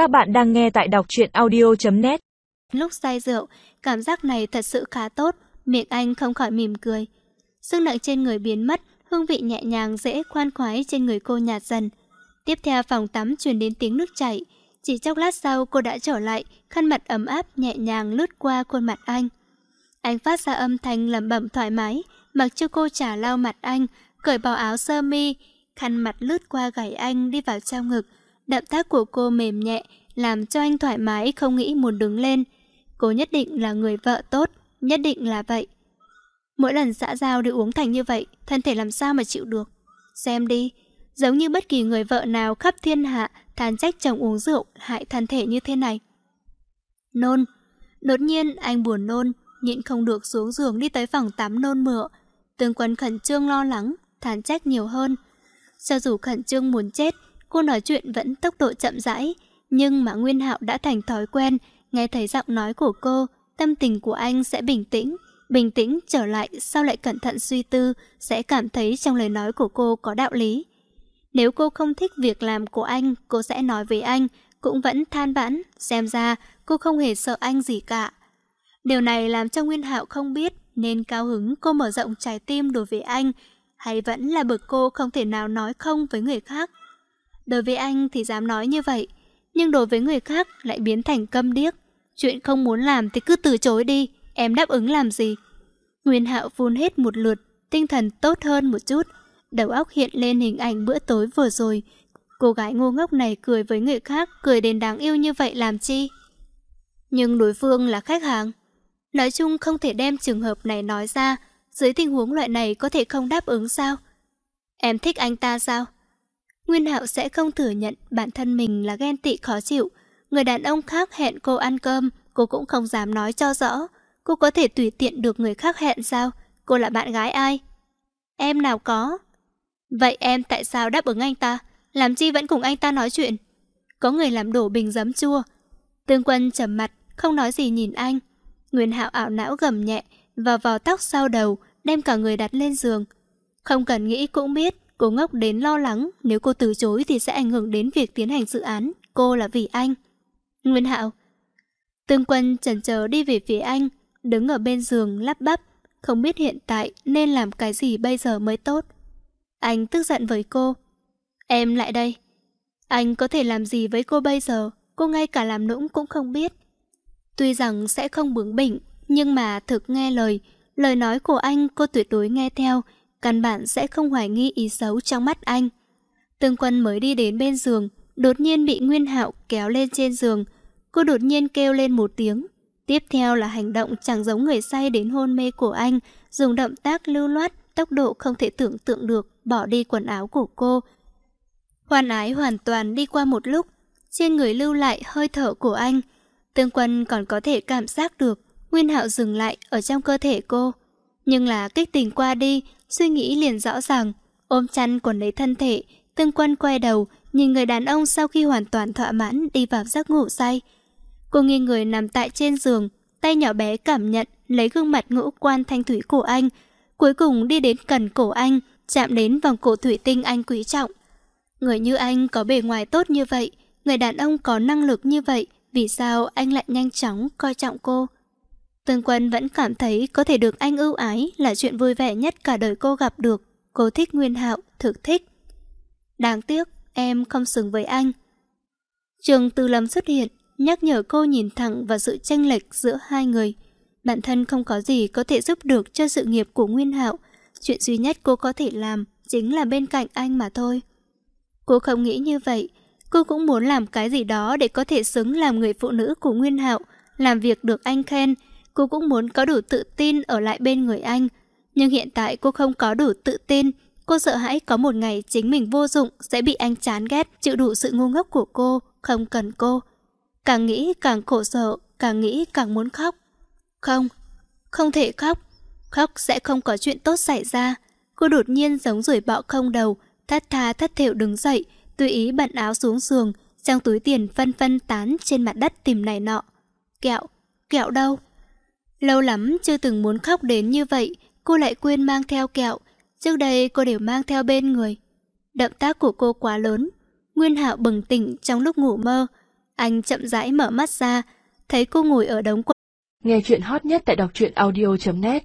Các bạn đang nghe tại đọc truyện audio.net Lúc say rượu, cảm giác này thật sự khá tốt, miệng anh không khỏi mỉm cười. Sức nặng trên người biến mất, hương vị nhẹ nhàng dễ khoan khoái trên người cô nhạt dần. Tiếp theo phòng tắm truyền đến tiếng nước chảy. Chỉ chốc lát sau cô đã trở lại, khăn mặt ấm áp nhẹ nhàng lướt qua khuôn mặt anh. Anh phát ra âm thanh lẩm bẩm thoải mái, mặc cho cô trả lau mặt anh, cởi bỏ áo sơ mi, khăn mặt lướt qua gảy anh đi vào trong ngực. Động tác của cô mềm nhẹ, làm cho anh thoải mái không nghĩ muốn đứng lên. Cô nhất định là người vợ tốt, nhất định là vậy. Mỗi lần xã giao đều uống thành như vậy, thân thể làm sao mà chịu được. Xem đi, giống như bất kỳ người vợ nào khắp thiên hạ than trách chồng uống rượu hại thân thể như thế này. Nôn. Đột nhiên anh buồn nôn, nhịn không được xuống giường đi tới phòng tắm nôn mửa. Tương quân khẩn trương lo lắng, than trách nhiều hơn. Cho dù khẩn trương muốn chết, cô nói chuyện vẫn tốc độ chậm rãi, nhưng mà Nguyên Hạo đã thành thói quen, nghe thấy giọng nói của cô, tâm tình của anh sẽ bình tĩnh, bình tĩnh trở lại sau lại cẩn thận suy tư, sẽ cảm thấy trong lời nói của cô có đạo lý. Nếu cô không thích việc làm của anh, cô sẽ nói với anh, cũng vẫn than vãn, xem ra cô không hề sợ anh gì cả. Điều này làm cho Nguyên Hạo không biết nên cao hứng cô mở rộng trái tim đối với anh, hay vẫn là bực cô không thể nào nói không với người khác. Đối với anh thì dám nói như vậy, nhưng đối với người khác lại biến thành câm điếc. Chuyện không muốn làm thì cứ từ chối đi, em đáp ứng làm gì? Nguyên Hạo phun hết một lượt, tinh thần tốt hơn một chút. Đầu óc hiện lên hình ảnh bữa tối vừa rồi. Cô gái ngu ngốc này cười với người khác, cười đến đáng yêu như vậy làm chi? Nhưng đối phương là khách hàng. Nói chung không thể đem trường hợp này nói ra, dưới tình huống loại này có thể không đáp ứng sao? Em thích anh ta sao? Nguyên Hạo sẽ không thừa nhận bản thân mình là ghen tị khó chịu. Người đàn ông khác hẹn cô ăn cơm, cô cũng không dám nói cho rõ. Cô có thể tùy tiện được người khác hẹn sao? Cô là bạn gái ai? Em nào có. Vậy em tại sao đáp ứng anh ta? Làm chi vẫn cùng anh ta nói chuyện? Có người làm đổ bình giấm chua. Tương quân trầm mặt, không nói gì nhìn anh. Nguyên Hạo ảo não gầm nhẹ, và vò tóc sau đầu, đem cả người đặt lên giường. Không cần nghĩ cũng biết, cô ngốc đến lo lắng, nếu cô từ chối thì sẽ ảnh hưởng đến việc tiến hành dự án, cô là vì anh. Nguyên Hạo Tương quân chần chờ đi về phía anh, đứng ở bên giường lắp bắp, không biết hiện tại nên làm cái gì bây giờ mới tốt. Anh tức giận với cô. Em lại đây. Anh có thể làm gì với cô bây giờ, cô ngay cả làm nũng cũng không biết. Tuy rằng sẽ không bướng bỉnh, nhưng mà thực nghe lời, lời nói của anh cô tuyệt đối nghe theo, căn bản sẽ không hoài nghi ý xấu trong mắt anh. Tương quân mới đi đến bên giường, đột nhiên bị Nguyên Hạo kéo lên trên giường. Cô đột nhiên kêu lên một tiếng. Tiếp theo là hành động chẳng giống người say đến hôn mê của anh, dùng động tác lưu loát, tốc độ không thể tưởng tượng được, bỏ đi quần áo của cô. Hoàn ái hoàn toàn đi qua một lúc, trên người lưu lại hơi thở của anh. Tương quân còn có thể cảm giác được Nguyên Hạo dừng lại ở trong cơ thể cô. Nhưng là kích tình qua đi, suy nghĩ liền rõ ràng. Ôm chăn quần lấy thân thể, tương quân quay đầu, nhìn người đàn ông sau khi hoàn toàn thỏa mãn đi vào giấc ngủ say. Cô nghiêng người nằm tại trên giường, tay nhỏ bé cảm nhận, lấy gương mặt ngũ quan thanh thủy của anh. Cuối cùng đi đến gần cổ anh, chạm đến vòng cổ thủy tinh anh quý trọng. Người như anh có bề ngoài tốt như vậy, người đàn ông có năng lực như vậy, vì sao anh lại nhanh chóng coi trọng cô? Tương Quân vẫn cảm thấy có thể được anh ưu ái là chuyện vui vẻ nhất cả đời cô gặp được. Cô thích Nguyên Hạo, thực thích. Đáng tiếc, em không xứng với anh. Trường Tư Lâm xuất hiện, nhắc nhở cô nhìn thẳng vào sự tranh lệch giữa hai người. Bản thân không có gì có thể giúp được cho sự nghiệp của Nguyên Hạo. Chuyện duy nhất cô có thể làm chính là bên cạnh anh mà thôi. Cô không nghĩ như vậy. Cô cũng muốn làm cái gì đó để có thể xứng làm người phụ nữ của Nguyên Hạo, làm việc được anh khen, cô cũng muốn có đủ tự tin ở lại bên người anh. Nhưng hiện tại cô không có đủ tự tin. Cô sợ hãi có một ngày chính mình vô dụng sẽ bị anh chán ghét, chịu đủ sự ngu ngốc của cô, không cần cô. Càng nghĩ càng khổ sở, càng nghĩ càng muốn khóc. Không, không thể khóc. Khóc sẽ không có chuyện tốt xảy ra. Cô đột nhiên giống rủi bọ không đầu, thất tha thất thểu đứng dậy, tùy ý bận áo xuống giường, trong túi tiền phân phân tán trên mặt đất tìm này nọ. Kẹo, kẹo đâu? Lâu lắm chưa từng muốn khóc đến như vậy, cô lại quên mang theo kẹo. Trước đây cô đều mang theo bên người. Động tác của cô quá lớn. Nguyên Hạo bừng tỉnh trong lúc ngủ mơ. Anh chậm rãi mở mắt ra, thấy cô ngồi ở đống quần. Nghe chuyện hot nhất tại đọc truyện audio.net